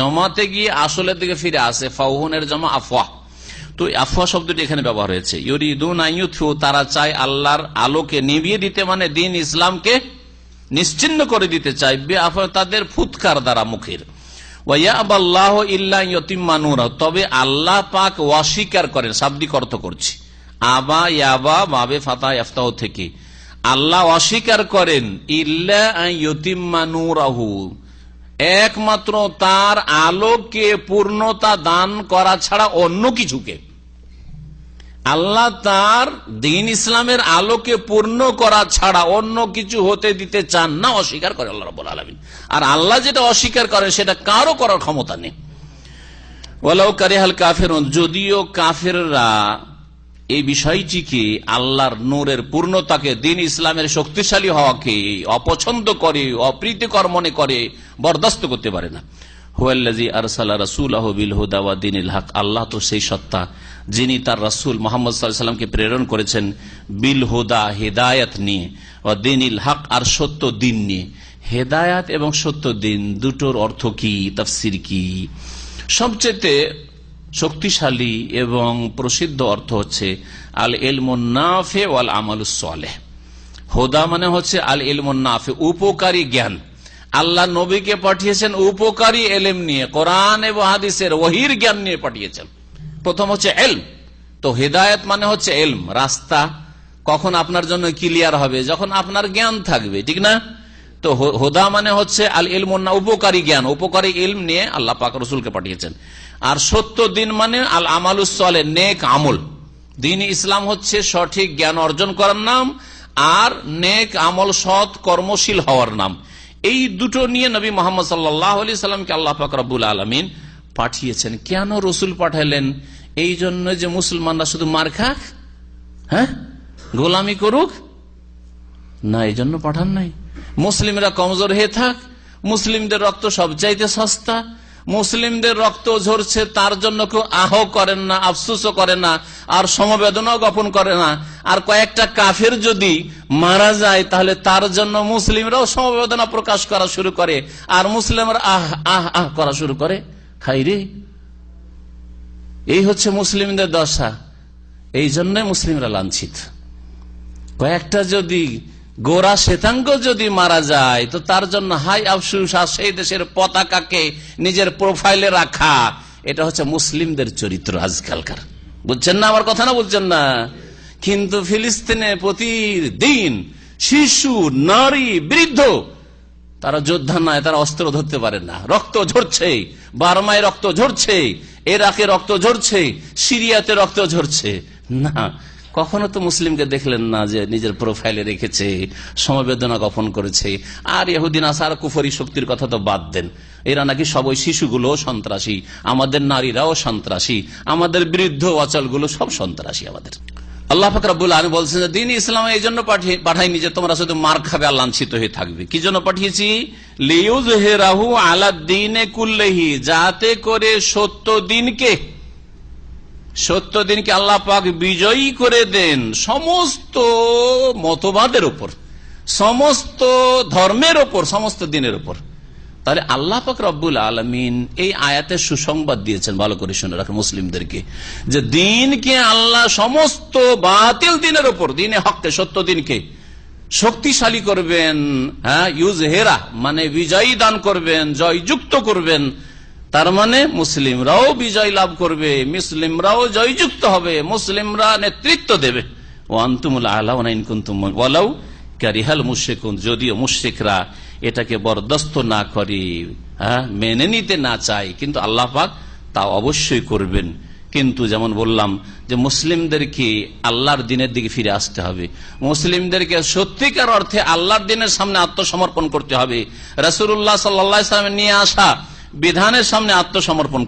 জমাতে গিয়ে আসলের দিকে ফিরে আসে, ফাউহনের জমা আফওয়াহ তো আফওয়া শব্দটি এখানে ব্যবহার হয়েছে। তারা চায় আল্লাহর আলোকে নিভিয়ে দিতে মানে দিন ইসলামকে নিশ্চিন্ন করে দিতে চায় তাদের ফুৎকার দ্বারা মুখের। তবে আল্লাহ পাক অস্বীকার করেন, শাব্দিক অর্থ করছি। আবা, ইয়াবা, বাবে, ফাতা ইফতাহ থেকে। আল্লাহ অস্বীকার করেন, ইল্লা ইয়তিম্মানুরাহু একমাত্র তার আলোকে পূর্ণতা দান করা ছাড়া অন্য কিছুকে। আল্লাহ তার দিন ইসলামের আলোকে পূর্ণ করা ছাড়া অন্য কিছু হতে দিতে চান না, অস্বীকার করে আল্লাহ রব আলমিন। আর আল্লাহ যেটা অস্বীকার করে সেটা কারও করার ক্ষমতা নেই। ওলাও কারিহাল কাফের যদিও কাফেররা এই বিষয়টিকে আল্লাহর নূরের পূর্ণতাকে দিন ইসলামের শক্তিশালী হওয়াকে অপছন্দ করে, অপ্রীতিকর মনে করে, বরদাস্ত করতে পারে না? আল্লাহ তো সেই সত্তা, যিনি তার রাসুল মোহাম্মদ সাল্লামকে প্রেরণ করেছেন বিল হুদা, হেদায়াত নিয়ে ও দিনিল হক আর সত্য দিন নিয়ে। হেদায়াত এবং সত্য দিন দুটোর অর্থ কি, তফসির কি? সবচেয়ে শক্তিশালী এবং প্রসিদ্ধ অর্থ হচ্ছে আল এলমুন্নাফে ওয়াল আমালুসলেহ হোদা মানে হচ্ছে আল এলমুন্নাফে উপকারী জ্ঞান। আল্লাহ নবীকে পাঠিয়েছেন উপকারী এলেম নিয়ে, কোরআন এবং হাদিসের ওহির জ্ঞান নিয়ে পাঠিয়েছেন। প্রথম হচ্ছে এলম। তো হেদায়ত মানে হচ্ছে এলম, রাস্তা। কখন আপনার জন্য ক্লিয়ার হবে? যখন আপনার জ্ঞান থাকবে, ঠিক না? তো হোদা মানে হচ্ছে আল ইলমন্না উপকারী জ্ঞান। উপকারী ইলম নিয়ে আল্লাহ পাক রসুলকে পাঠিয়েছেন। আর সত্য দিন মানে আল আমালুসলে নেক আমল। দিন ইসলাম হচ্ছে সঠিক জ্ঞান অর্জন করার নাম, আর নেক আমল সৎ কর্মশীল হওয়ার নাম। এই দুটো নিয়ে নবী মোহাম্মদ সাল্লাহ সাল্লামকে আল্লাহ পাক রব্বুল আলমিন পাঠিয়েছেন। কেন রসুল পাঠালেন? এই জন্য যে মুসলমানরা শুধু মার খাক? হ্যাঁ? গোলামি করুক? না, এই জন্য পাঠান নাই। মুসলিমরা কমজোর হয়ে থাক। মুসলিমদের রক্ত সবচাইতে সস্তা। মুসলিমদের রক্ত ঝরছে, তার জন্য কেউ আহ করেন না, আফসুসও করে না, আর সমবেদনাও জ্ঞাপন করে না। আর কয়েকটা কাফের যদি মারা যায়, তাহলে তার জন্য মুসলিমরাও সমবেদনা প্রকাশ করা শুরু করে, আর মুসলিমরা আহ আহ আহ করা শুরু করে। খাই রে এই হচ্ছে মুসলিমদের দশা। এই জন্য মুসলিমরা লাঞ্ছিত। কয়েকটা যদি গোরা শ্বেতাঙ্গ যদি মারা যায়, তো তার জন্য হাই আফসুস আর সেই দেশের পতাকাকে নিজের প্রোফাইলে রাখা। এটা হচ্ছে মুসলিমদের চরিত্র আজকালকার। বুঝছেন না আমার কথা না বুঝছেন না? কিন্তু ফিলিস্তিনে প্রতিদিন শিশু, নারী, বৃদ্ধ, তারা যোদ্ধা নয়, তারা অস্ত্র ধরতে পারে না। রক্ত ঝরছে, বার্মায় রক্ত ঝরছে এরাকে রক্ত ঝরছে, সিরিয়াতে রক্ত ঝরছে। না কখনো তো মুসলিমকে দেখলেন না যে নিজের প্রোফাইলে রেখেছে, সমবেদনা জ্ঞাপন করেছে। আর ইহুদিন, আসার কুফরি শক্তির কথা তো বাদ দেন। এরা নাকি সবই শিশুগুলো সন্ত্রাসী, আমাদের নারীরাও সন্ত্রাসী, আমাদের বৃদ্ধ অচলগুলো সব সন্ত্রাসী আমাদের। আল্লাহ ফাকরাবুল আলম বলছেন দিন ইসলাম এই জন্য পাঠাইনি যে তোমরা শুধু মার খাবে আর লাঞ্ছিত হয়ে থাকবে। কি জন্য পাঠিয়েছি? লিউজ হেরাহু আলা দিনে কুল্লেহি, যাতে করে সত্য দিনকে সত্য দিনকে আল্লাহ পাক বিজয়ী করে দেন সমস্ত মতবাদের ওপর সমস্ত ধর্মের ওপর সমস্ত দিনের ওপর তাহলে আল্লাহ পাক রব্বুল আলমিন এই আয়াতে সুসংবাদ দিয়েছেন, ভালো করে শুনে রাখেন মুসলিমদেরকে, যে দিনকে আল্লাহ সমস্ত বাতিল দিনের ওপর দিনে হককে, সত্য দিনকে শক্তিশালী করবেন হ্যাঁ ইউজ হেরা মানে বিজয়ী দান করবেন, জয়যুক্ত করবেন তার মানে মুসলিমরাও বিজয় লাভ করবে, মুসলিমরাও জয়যুক্ত হবে, মুসলিমরা নেতৃত্ব দেবে। ও আন্তুমুল আল্লাহ ক্যারিহাল মুশেকুন যদিও মুশেকরা এটাকে বরদস্ত না করে হ্যাঁ মেনে নিতে না চায়, কিন্তু আল্লাহ পাক তা অবশ্যই করবেন। কিন্তু যেমন বললাম যে মুসলিমদেরকে আল্লাহর দিনের দিকে ফিরে আসতে হবে। মুসলিমদেরকে সত্যিকার অর্থে আল্লাহর দিনের সামনে আত্মসমর্পণ করতে হবে। রসুল্লাহ সাল্লা নিয়ে আসা বিধানের সামনে আত্মসমর্পণ